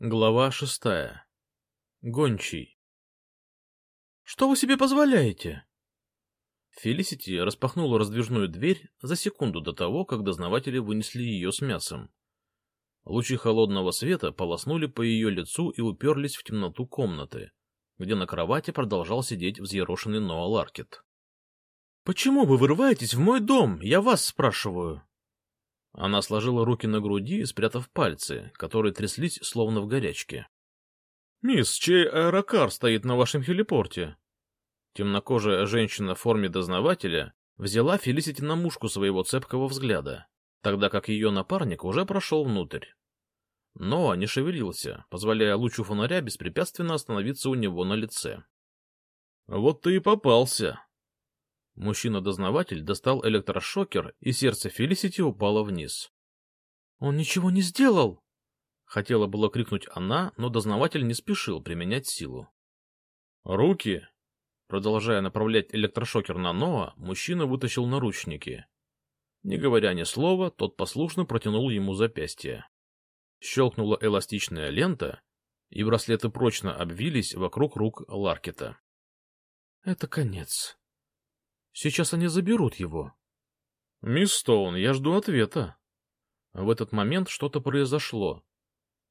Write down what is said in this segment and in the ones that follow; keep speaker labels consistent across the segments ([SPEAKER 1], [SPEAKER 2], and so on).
[SPEAKER 1] Глава шестая. Гончий. «Что вы себе позволяете?» Фелисити распахнула раздвижную дверь за секунду до того, как дознаватели вынесли ее с мясом. Лучи холодного света полоснули по ее лицу и уперлись в темноту комнаты, где на кровати продолжал сидеть взъерошенный Ноа Ларкет. «Почему вы вырываетесь в мой дом? Я вас спрашиваю!» Она сложила руки на груди, спрятав пальцы, которые тряслись словно в горячке. — Мисс, чей аэрокар стоит на вашем хелипорте? Темнокожая женщина в форме дознавателя взяла Фелисити на мушку своего цепкого взгляда, тогда как ее напарник уже прошел внутрь. Но не шевелился, позволяя лучу фонаря беспрепятственно остановиться у него на лице. — Вот ты и попался, Мужчина-дознаватель достал электрошокер, и сердце Фелисити упало вниз. — Он ничего не сделал! Хотела было крикнуть она, но дознаватель не спешил применять силу. — Руки! Продолжая направлять электрошокер на Ноа, мужчина вытащил наручники. Не говоря ни слова, тот послушно протянул ему запястье. Щелкнула эластичная лента, и браслеты прочно обвились вокруг рук Ларкета. — Это конец, Сейчас они заберут его. — Мисс Стоун, я жду ответа. В этот момент что-то произошло.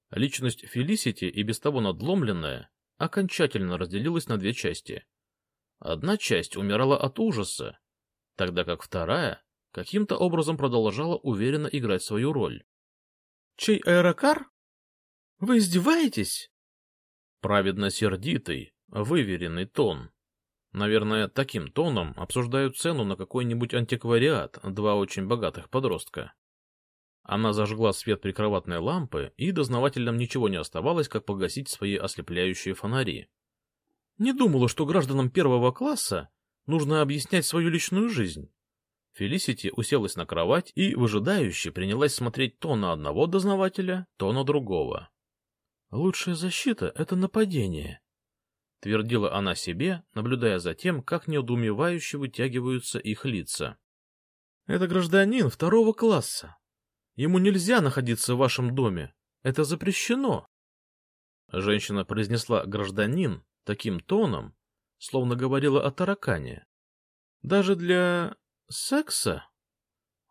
[SPEAKER 1] Личность Фелисити, и без того надломленная, окончательно разделилась на две части. Одна часть умирала от ужаса, тогда как вторая каким-то образом продолжала уверенно играть свою роль. — Чей аэрокар? Вы издеваетесь? Праведно сердитый, выверенный тон. Наверное, таким тоном обсуждают цену на какой-нибудь антиквариат два очень богатых подростка. Она зажгла свет прикроватной лампы, и дознавателям ничего не оставалось, как погасить свои ослепляющие фонари. Не думала, что гражданам первого класса нужно объяснять свою личную жизнь. Фелисити уселась на кровать и, выжидающе, принялась смотреть то на одного дознавателя, то на другого. Лучшая защита — это нападение, — твердила она себе, наблюдая за тем, как неудумевающе вытягиваются их лица. — Это гражданин второго класса. Ему нельзя находиться в вашем доме. Это запрещено. Женщина произнесла «гражданин» таким тоном, словно говорила о таракане. Даже для секса?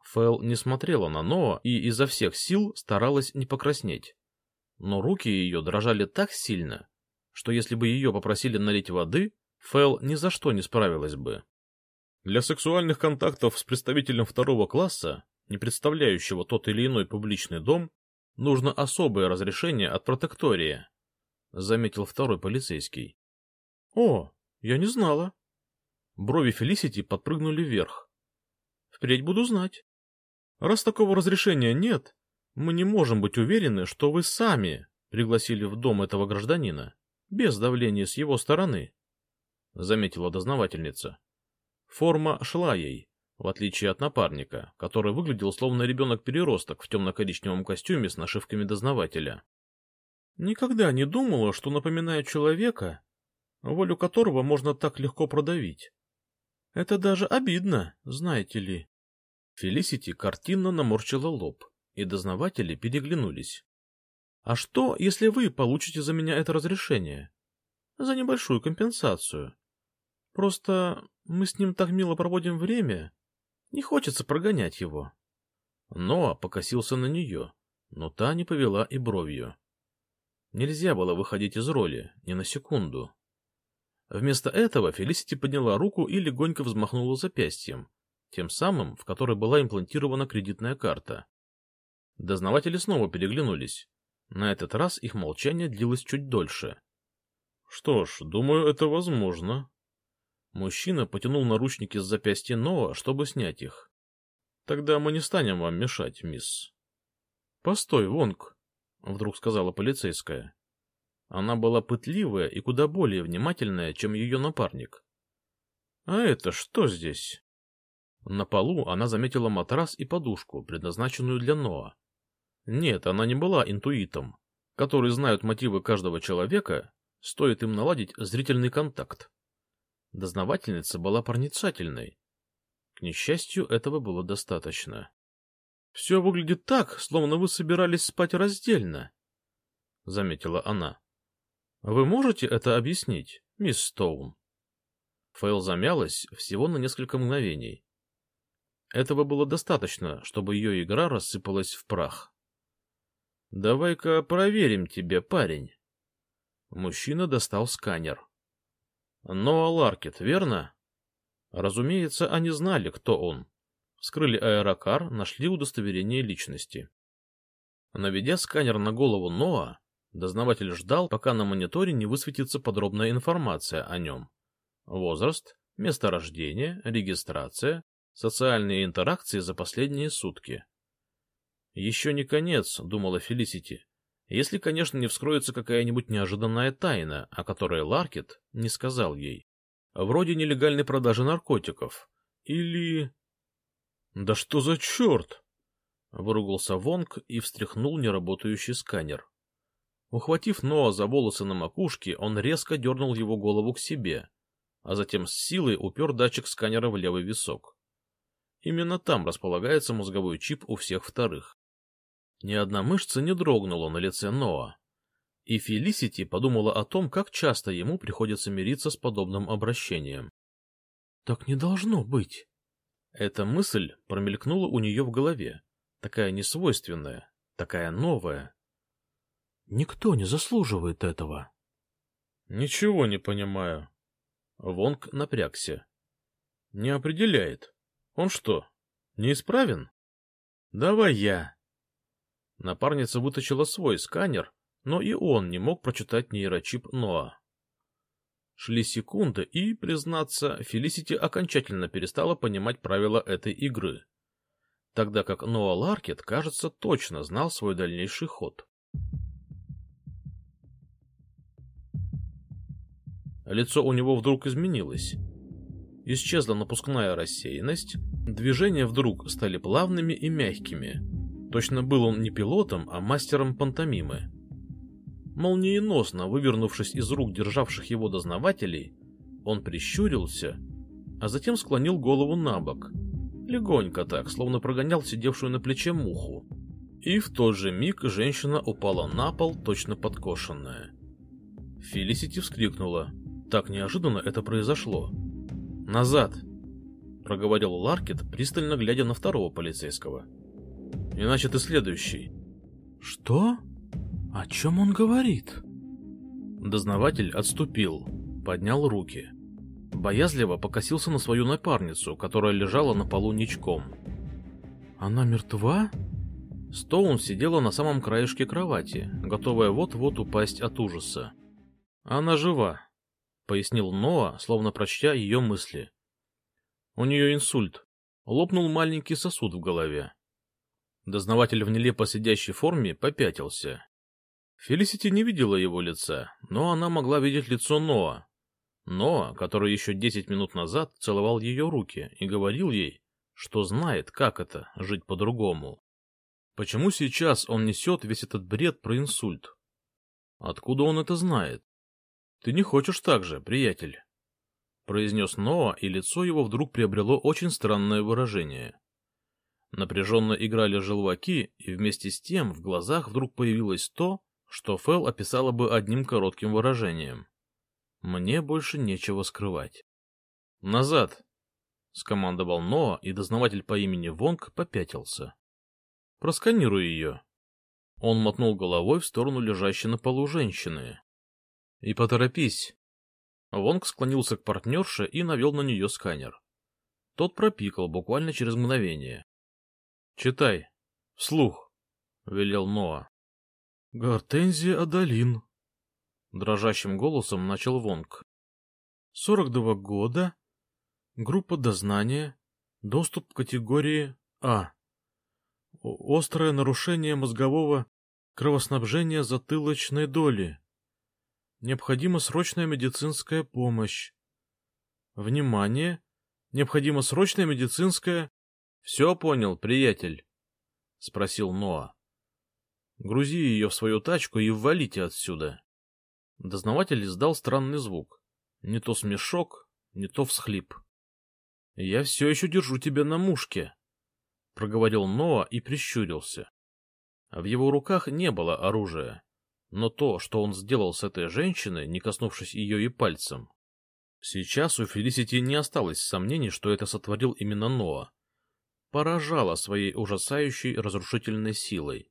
[SPEAKER 1] Фэл не смотрела на Ноа и изо всех сил старалась не покраснеть. Но руки ее дрожали так сильно, что если бы ее попросили налить воды, Фэл ни за что не справилась бы. Для сексуальных контактов с представителем второго класса, не представляющего тот или иной публичный дом, нужно особое разрешение от протектория, — заметил второй полицейский. — О, я не знала. Брови Фелисити подпрыгнули вверх. — Впредь буду знать. Раз такого разрешения нет, мы не можем быть уверены, что вы сами пригласили в дом этого гражданина без давления с его стороны, — заметила дознавательница. Форма шла ей, в отличие от напарника, который выглядел словно ребенок-переросток в темно-коричневом костюме с нашивками дознавателя. Никогда не думала, что напоминаю человека, волю которого можно так легко продавить. Это даже обидно, знаете ли. Фелисити картинно наморщила лоб, и дознаватели переглянулись. А что, если вы получите за меня это разрешение? За небольшую компенсацию. Просто мы с ним так мило проводим время. Не хочется прогонять его. Ноа покосился на нее, но та не повела и бровью. Нельзя было выходить из роли, ни на секунду. Вместо этого Фелисити подняла руку и легонько взмахнула запястьем, тем самым, в которой была имплантирована кредитная карта. Дознаватели снова переглянулись. На этот раз их молчание длилось чуть дольше. — Что ж, думаю, это возможно. Мужчина потянул наручники с запястья Ноа, чтобы снять их. — Тогда мы не станем вам мешать, мисс. — Постой, Вонг, — вдруг сказала полицейская. Она была пытливая и куда более внимательная, чем ее напарник. — А это что здесь? На полу она заметила матрас и подушку, предназначенную для Ноа. Нет, она не была интуитом, который знают мотивы каждого человека, стоит им наладить зрительный контакт. Дознавательница была проницательной. К несчастью, этого было достаточно. — Все выглядит так, словно вы собирались спать раздельно. заметила она. Вы можете это объяснить, мисс Стоун? Фейл замялась всего на несколько мгновений. Этого было достаточно, чтобы ее игра рассыпалась в прах. «Давай-ка проверим тебя, парень». Мужчина достал сканер. «Ноа Ларкет, верно?» Разумеется, они знали, кто он. Вскрыли аэрокар, нашли удостоверение личности. Наведя сканер на голову Ноа, дознаватель ждал, пока на мониторе не высветится подробная информация о нем. Возраст, место рождения, регистрация, социальные интеракции за последние сутки. Еще не конец, думала Фелисити, если, конечно, не вскроется какая-нибудь неожиданная тайна, о которой Ларкет не сказал ей. Вроде нелегальной продажи наркотиков. Или... Да что за черт? Выругался Вонг и встряхнул неработающий сканер. Ухватив Ноа за волосы на макушке, он резко дернул его голову к себе, а затем с силой упер датчик сканера в левый висок. Именно там располагается мозговой чип у всех вторых. Ни одна мышца не дрогнула на лице Ноа, и Фелисити подумала о том, как часто ему приходится мириться с подобным обращением. «Так не должно быть!» Эта мысль промелькнула у нее в голове, такая несвойственная, такая новая. «Никто не заслуживает этого!» «Ничего не понимаю», Вонг напрягся. Не определяет. Он что, неисправен? Давай я. Напарница вытащила свой сканер, но и он не мог прочитать нейрочип Ноа. Шли секунды, и, признаться, Фелисити окончательно перестала понимать правила этой игры, тогда как Ноа Ларкет, кажется, точно знал свой дальнейший ход. Лицо у него вдруг изменилось. Исчезла напускная рассеянность, движения вдруг стали плавными и мягкими. Точно был он не пилотом, а мастером пантомимы. Молниеносно вывернувшись из рук державших его дознавателей, он прищурился, а затем склонил голову на бок, легонько так, словно прогонял сидевшую на плече муху. И в тот же миг женщина упала на пол, точно подкошенная. Фелисити вскрикнула. Так неожиданно это произошло. «Назад!» — проговорил Ларкет, пристально глядя на второго полицейского. «Иначе ты следующий». «Что? О чем он говорит?» Дознаватель отступил, поднял руки. Боязливо покосился на свою напарницу, которая лежала на полу ничком. «Она мертва?» Стоун сидела на самом краешке кровати, готовая вот-вот упасть от ужаса. «Она жива», — пояснил Ноа, словно прочтя ее мысли. У нее инсульт. Лопнул маленький сосуд в голове. Дознаватель в нелепо сидящей форме попятился. Фелисити не видела его лица, но она могла видеть лицо Ноа. Ноа, который еще десять минут назад целовал ее руки и говорил ей, что знает, как это — жить по-другому. Почему сейчас он несет весь этот бред про инсульт? Откуда он это знает? Ты не хочешь так же, приятель? произнес Ноа, и лицо его вдруг приобрело очень странное выражение. Напряженно играли желваки, и вместе с тем в глазах вдруг появилось то, что Фэл описала бы одним коротким выражением. «Мне больше нечего скрывать». «Назад!» — скомандовал Ноа, и дознаватель по имени Вонг попятился. «Просканируй ее». Он мотнул головой в сторону лежащей на полу женщины. И поторопись. Вонг склонился к партнерше и навел на нее сканер. Тот пропикал буквально через мгновение. — Читай. Вслух, — велел Ноа. — Гортензия Адалин. Дрожащим голосом начал Вонг. — Сорок два года. Группа дознания. Доступ к категории А. Острое нарушение мозгового кровоснабжения затылочной доли. Необходима срочная медицинская помощь. Внимание! Необходима срочная медицинская... — Все понял, приятель? — спросил Ноа. — Грузи ее в свою тачку и ввалите отсюда. Дознаватель издал странный звук. Не то смешок, не то всхлип. — Я все еще держу тебя на мушке, — проговорил Ноа и прищурился. В его руках не было оружия но то, что он сделал с этой женщиной, не коснувшись ее и пальцем. Сейчас у Фелисити не осталось сомнений, что это сотворил именно Ноа. Поражало своей ужасающей разрушительной силой.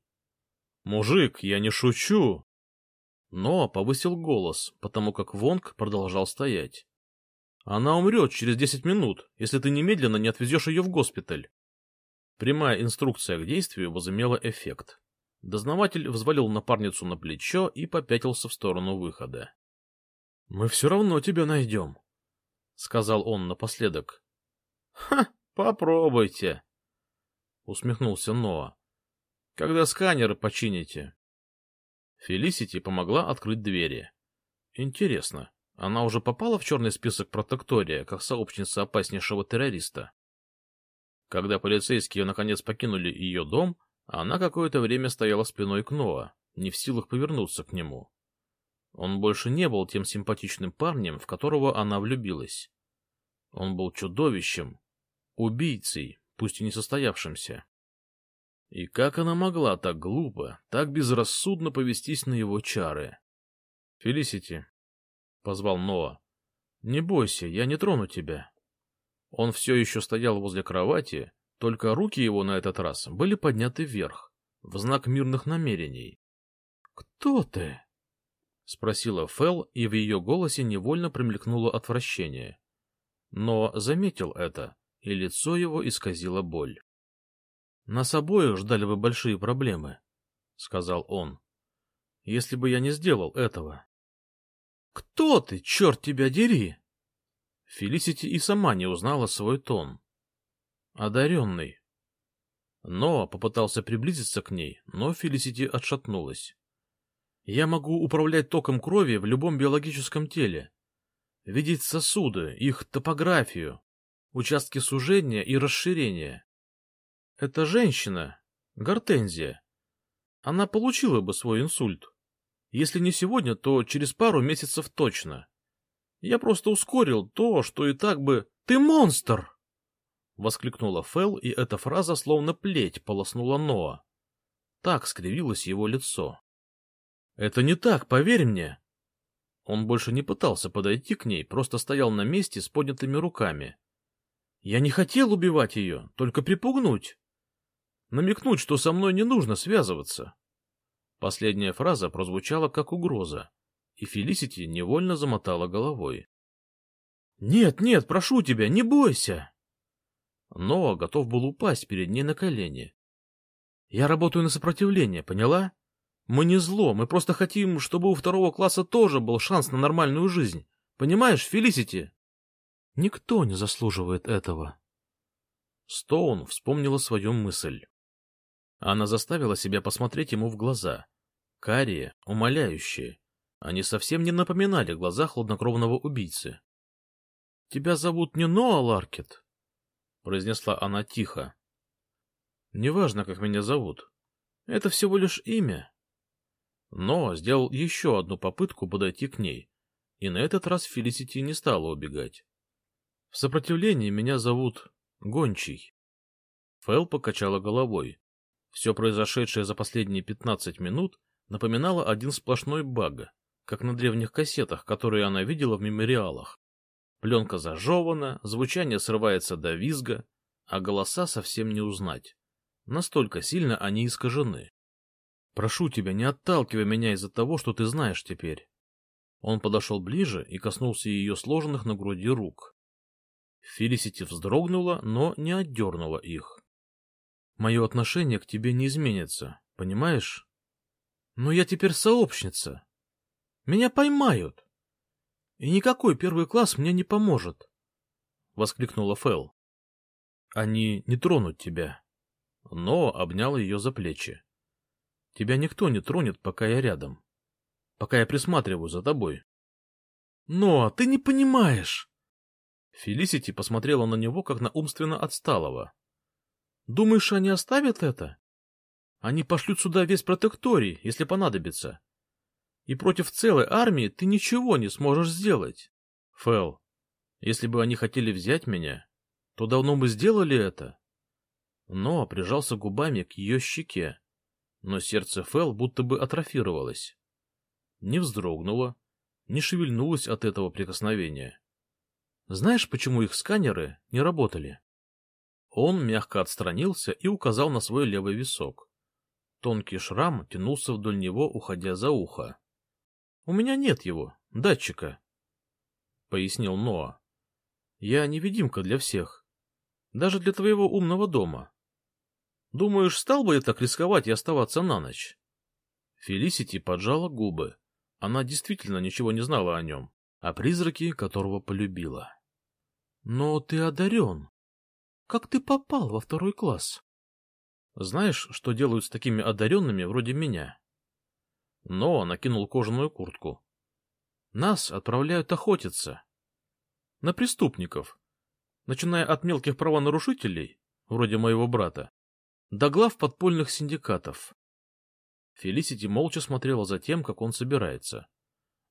[SPEAKER 1] «Мужик, я не шучу!» Ноа повысил голос, потому как Вонг продолжал стоять. «Она умрет через десять минут, если ты немедленно не отвезешь ее в госпиталь». Прямая инструкция к действию возымела эффект. Дознаватель взвалил напарницу на плечо и попятился в сторону выхода. — Мы все равно тебя найдем, — сказал он напоследок. — Ха, попробуйте, — усмехнулся Ноа. — Когда сканер почините. Фелисити помогла открыть двери. Интересно, она уже попала в черный список протектория, как сообщница опаснейшего террориста? Когда полицейские наконец покинули ее дом, она какое-то время стояла спиной к Ноа, не в силах повернуться к нему. Он больше не был тем симпатичным парнем, в которого она влюбилась. Он был чудовищем, убийцей, пусть и не состоявшимся. И как она могла так глупо, так безрассудно повестись на его чары? — Фелисити, — позвал Ноа, — не бойся, я не трону тебя. Он все еще стоял возле кровати, только руки его на этот раз были подняты вверх, в знак мирных намерений. — Кто ты? — спросила Фэл, и в ее голосе невольно промелькнуло отвращение. Но заметил это, и лицо его исказило боль. — Нас обоих ждали бы большие проблемы, — сказал он, — если бы я не сделал этого. — Кто ты, черт тебя дери? Фелисити и сама не узнала свой тон. Одаренный. Ноа попытался приблизиться к ней, но Фелисити отшатнулась. Я могу управлять током крови в любом биологическом теле. Видеть сосуды, их топографию, участки сужения и расширения. Эта женщина, Гортензия, она получила бы свой инсульт. Если не сегодня, то через пару месяцев точно. Я просто ускорил то, что и так бы... Ты монстр! — воскликнула Фэл, и эта фраза словно плеть полоснула Ноа. Так скривилось его лицо. — Это не так, поверь мне. Он больше не пытался подойти к ней, просто стоял на месте с поднятыми руками. Я не хотел убивать ее, только припугнуть. Намекнуть, что со мной не нужно связываться. Последняя фраза прозвучала как угроза, и Фелисити невольно замотала головой. — Нет, нет, прошу тебя, не бойся! Ноа готов был упасть перед ней на колени. — Я работаю на сопротивление, поняла? Мы не зло, мы просто хотим, чтобы у второго класса тоже был шанс на нормальную жизнь. Понимаешь, Фелисити? Никто не заслуживает этого. Стоун вспомнила свою мысль. Она заставила себя посмотреть ему в глаза. Карие, умоляющие. Они совсем не напоминали глаза хладнокровного убийцы. — Тебя зовут не Ноа Ларкет? произнесла она тихо. Неважно, как меня зовут. Это всего лишь имя. Но сделал еще одну попытку подойти к ней, и на этот раз Фелисити не стала убегать. В сопротивлении меня зовут Гончий. Фэл покачала головой. Все произошедшее за последние пятнадцать минут напоминало один сплошной баг, как на древних кассетах, которые она видела в мемориалах. Пленка зажевана, звучание срывается до визга, а голоса совсем не узнать. Настолько сильно они искажены. «Прошу тебя, не отталкивай меня из-за того, что ты знаешь теперь». Он подошел ближе и коснулся ее сложенных на груди рук. Фелисити вздрогнула, но не отдернула их. «Мое отношение к тебе не изменится, понимаешь? Но я теперь сообщница. Меня поймают. И никакой первый класс мне не поможет, — воскликнула Фэл. Они не тронут тебя. Но обнял ее за плечи. Тебя никто не тронет, пока я рядом. Пока я присматриваю за тобой. Но ты не понимаешь. Фелисити посмотрела на него, как на умственно отсталого. Думаешь, они оставят это? Они пошлют сюда весь протекторий, если понадобится и против целой армии ты ничего не сможешь сделать. Фэл, если бы они хотели взять меня, то давно бы сделали это. Но прижался губами к ее щеке, но сердце Фэл будто бы атрофировалось. не вздрогнула, не шевельнулась от этого прикосновения. Знаешь, почему их сканеры не работали? Он мягко отстранился и указал на свой левый висок. Тонкий шрам тянулся вдоль него, уходя за ухо. — У меня нет его, датчика, — пояснил Ноа. — Я невидимка для всех, даже для твоего умного дома. Думаешь, стал бы я так рисковать и оставаться на ночь? Фелисити поджала губы. Она действительно ничего не знала о нем, о призраке, которого полюбила. — Но ты одарен. Как ты попал во второй класс? Знаешь, что делают с такими одаренными вроде меня? Но накинул кожаную куртку. Нас отправляют охотиться. На преступников. Начиная от мелких правонарушителей, вроде моего брата, до глав подпольных синдикатов. Фелисити молча смотрела за тем, как он собирается.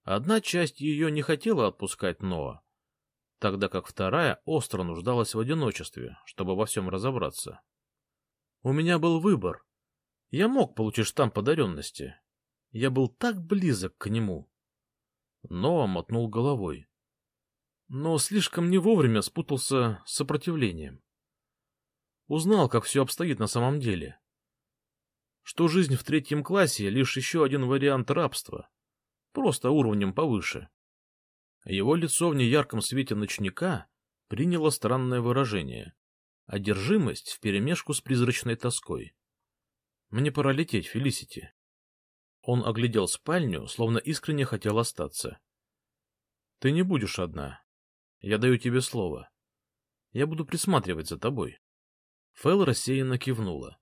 [SPEAKER 1] Одна часть ее не хотела отпускать Ноа, тогда как вторая остро нуждалась в одиночестве, чтобы во всем разобраться. У меня был выбор. Я мог получить штамп одаренности. Я был так близок к нему. Ноа мотнул головой. Но слишком не вовремя спутался с сопротивлением. Узнал, как все обстоит на самом деле. Что жизнь в третьем классе — лишь еще один вариант рабства, просто уровнем повыше. Его лицо в неярком свете ночника приняло странное выражение одержимость вперемешку с призрачной тоской. Мне пора лететь, Фелисити. Он оглядел спальню, словно искренне хотел остаться. Ты не будешь одна. Я даю тебе слово. Я буду присматривать за тобой. Фэл рассеянно кивнула,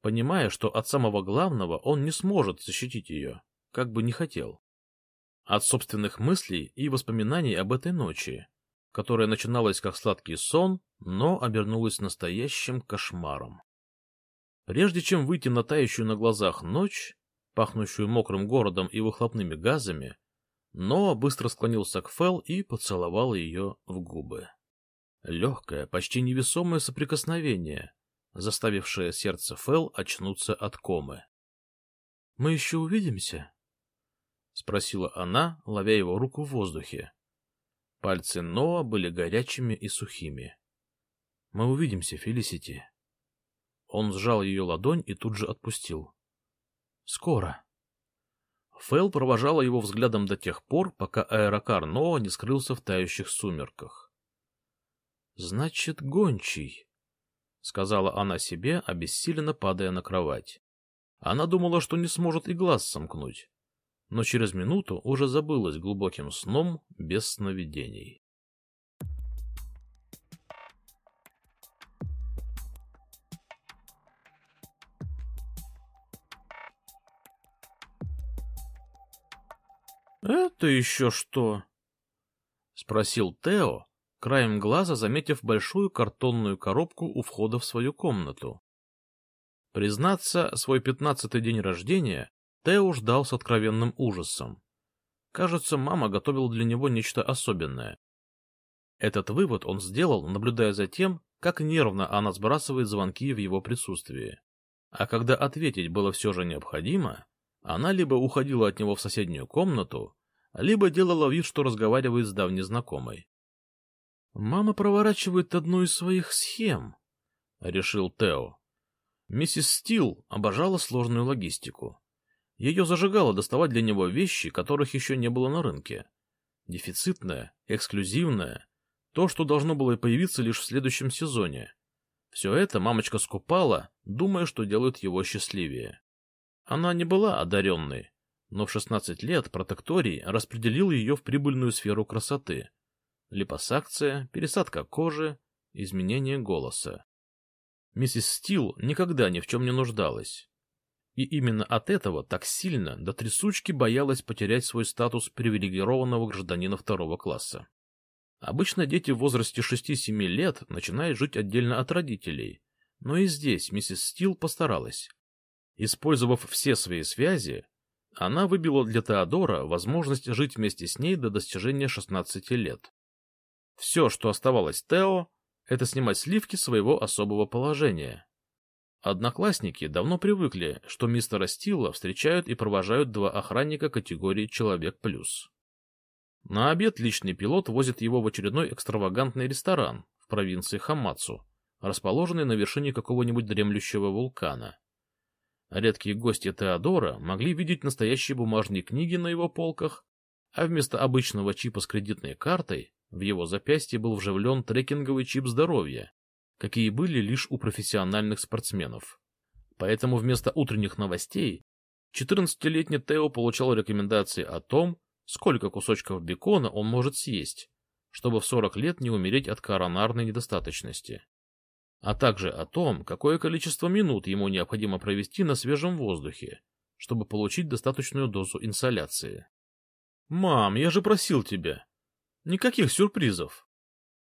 [SPEAKER 1] понимая, что от самого главного он не сможет защитить ее, как бы не хотел. От собственных мыслей и воспоминаний об этой ночи, которая начиналась как сладкий сон, но обернулась настоящим кошмаром. Прежде чем выйти на тающую на глазах ночь, пахнущую мокрым городом и выхлопными газами, Ноа быстро склонился к Фел и поцеловал ее в губы. Легкое, почти невесомое соприкосновение, заставившее сердце Фел очнуться от комы. — Мы еще увидимся? — спросила она, ловя его руку в воздухе. Пальцы Ноа были горячими и сухими. — Мы увидимся, Фелисити. Он сжал ее ладонь и тут же отпустил. — Скоро. Фэл провожала его взглядом до тех пор, пока аэрокар Ноа не скрылся в тающих сумерках. — Значит, гончий, — сказала она себе, обессиленно падая на кровать. Она думала, что не сможет и глаз сомкнуть но через минуту уже забылась глубоким сном без сновидений. «Это еще что?» — спросил Тео, краем глаза заметив большую картонную коробку у входа в свою комнату. Признаться, свой пятнадцатый день рождения Тео ждал с откровенным ужасом. Кажется, мама готовила для него нечто особенное. Этот вывод он сделал, наблюдая за тем, как нервно она сбрасывает звонки в его присутствии. А когда ответить было все же необходимо, она либо уходила от него в соседнюю комнату, либо делала вид, что разговаривает с давней знакомой. «Мама проворачивает одну из своих схем», — решил Тео. Миссис Стил обожала сложную логистику. Ее зажигало доставать для него вещи, которых еще не было на рынке. Дефицитное, эксклюзивное, то, что должно было появиться лишь в следующем сезоне. Все это мамочка скупала, думая, что делает его счастливее. Она не была одаренной, но в 16 лет протекторий распределил ее в прибыльную сферу красоты. Липосакция, пересадка кожи, изменение голоса. Миссис Стил никогда ни в чем не нуждалась. И именно от этого так сильно до трясучки боялась потерять свой статус привилегированного гражданина второго класса. Обычно дети в возрасте 6-7 лет начинают жить отдельно от родителей, но и здесь миссис Стил постаралась. Использовав все свои связи, она выбила для Теодора возможность жить вместе с ней до достижения 16 лет. Все, что оставалось Тео, это снимать сливки своего особого положения, Одноклассники давно привыкли, что мистера Стила встречают и провожают два охранника категории «Человек плюс». На обед личный пилот возит его в очередной экстравагантный ресторан в провинции Хамацу, расположенный на вершине какого-нибудь дремлющего вулкана. Редкие гости Теодора могли видеть настоящие бумажные книги на его полках, а вместо обычного чипа с кредитной картой в его запястье был вживлен трекинговый чип здоровья, какие были лишь у профессиональных спортсменов. Поэтому вместо утренних новостей 14-летний Тео получал рекомендации о том, сколько кусочков бекона он может съесть, чтобы в 40 лет не умереть от коронарной недостаточности, а также о том, какое количество минут ему необходимо провести на свежем воздухе, чтобы получить достаточную дозу инсоляции. «Мам, я же просил тебя. Никаких сюрпризов!»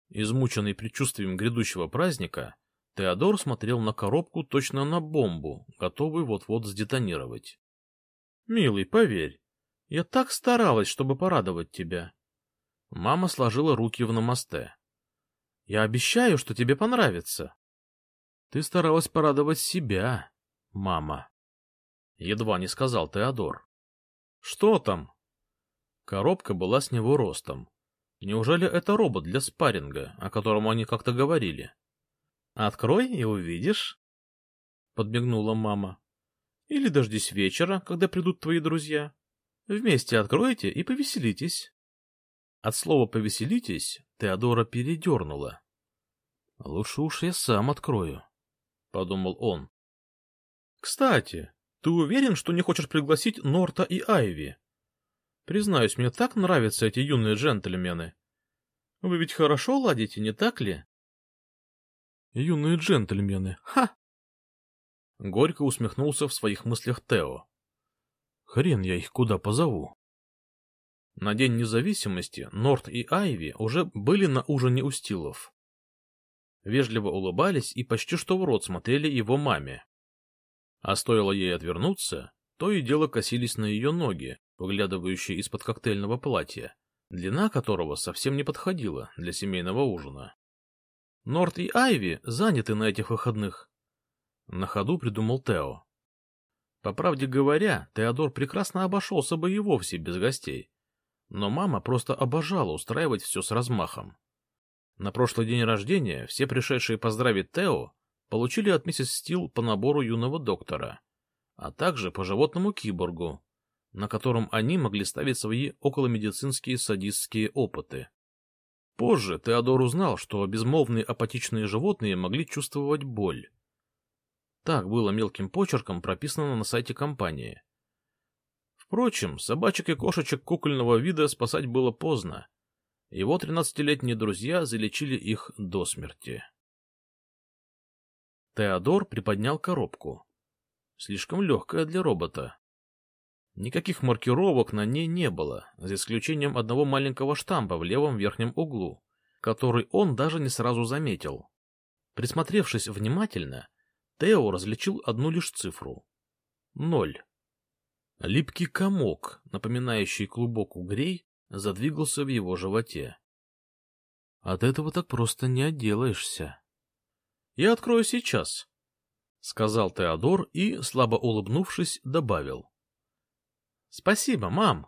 [SPEAKER 1] Измученный предчувствием грядущего праздника, Теодор смотрел на коробку точно на бомбу, готовый вот-вот сдетонировать. — Милый, поверь, я так старалась, чтобы порадовать тебя. Мама сложила руки в намасте. — Я обещаю, что тебе понравится. — Ты старалась порадовать себя, мама. Едва не сказал Теодор. — Что там? Коробка была с него ростом, Неужели это робот для спарринга, о котором они как-то говорили? Открой и увидишь, подмигнула мама. Или дождись вечера, когда придут твои друзья. Вместе откройте и повеселитесь. От слова «повеселитесь» Теодора передернула. Лучше уж я сам открою, подумал он. Кстати, ты уверен, что не хочешь пригласить Норта и Айви? Признаюсь, мне так нравятся эти юные джентльмены. Вы ведь хорошо ладите, не так ли? Юные джентльмены, ха! Горько усмехнулся в своих мыслях Тео. Хрен я их куда позову. На День независимости Норт и Айви уже были на ужине у Стилов. Вежливо улыбались и почти что в рот смотрели его маме. А стоило ей отвернуться, то и дело косились на ее ноги, выглядывающие из-под коктейльного платья, длина которого совсем не подходила для семейного ужина. Норт и Айви заняты на этих выходных. На ходу придумал Тео. По правде говоря, Теодор прекрасно обошелся бы и вовсе без гостей. Но мама просто обожала устраивать все с размахом. На прошлый день рождения все пришедшие поздравить Тео получили от миссис Стил по набору юного доктора, а также по животному киборгу, на котором они могли ставить свои околомедицинские садистские опыты. Позже Теодор узнал, что безмолвные апатичные животные могли чувствовать боль. Так было мелким почерком прописано на сайте компании. Впрочем, собачек и кошечек кукольного вида спасать было поздно. Его тринадцатилетние друзья залечили их до смерти. Теодор приподнял коробку. Слишком легкая для робота. Никаких маркировок на ней не было, за исключением одного маленького штампа в левом верхнем углу, который он даже не сразу заметил. Присмотревшись внимательно, Тео различил одну лишь цифру — ноль. Липкий комок, напоминающий клубок угрей, задвигался в его животе. От этого так просто не отделаешься. — Я открою сейчас, — сказал Теодор и, слабо улыбнувшись, добавил. — Спасибо, мам.